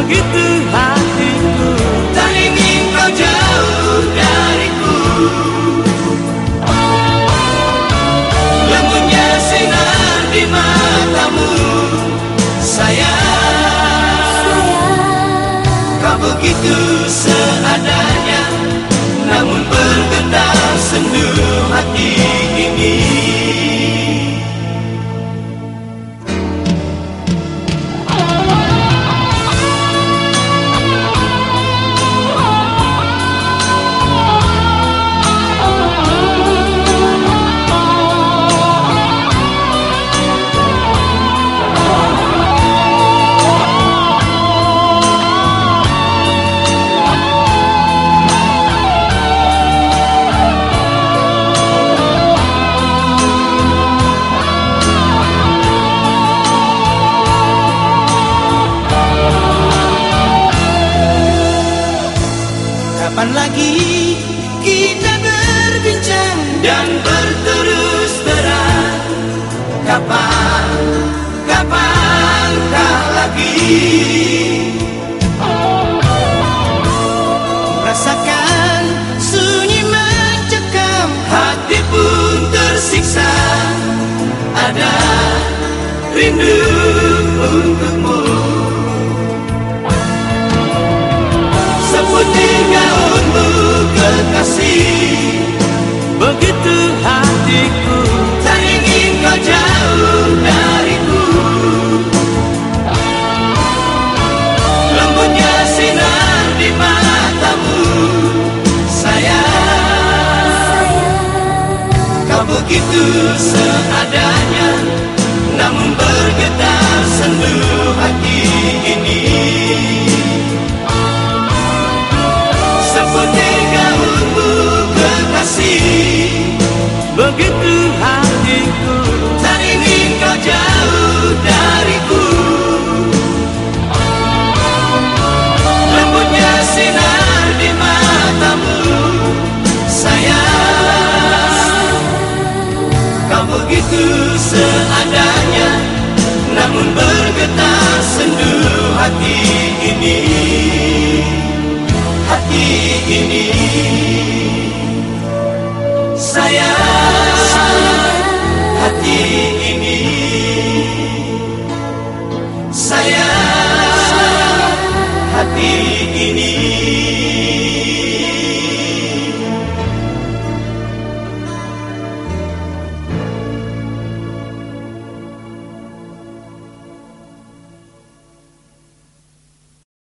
Begitu hatiku. Tak ingin kau jauh dariku. Lembutnya sinar di matamu. Sayang Kau begitu seadanya Kapan lagi kita berbincang dan berterus terang? Kapan, kapankah lagi? Rasakan sunyi mencekam, hati pun tersiksa. Ada rindu untukmu. Begitu seadanya. Namun bergetar sendu hati ini. Seputih gaunmu kekasih begitu seadanya Namun bergetar sendu hati ini. Hati ini. Sayang hati ini. Sayang hati ini.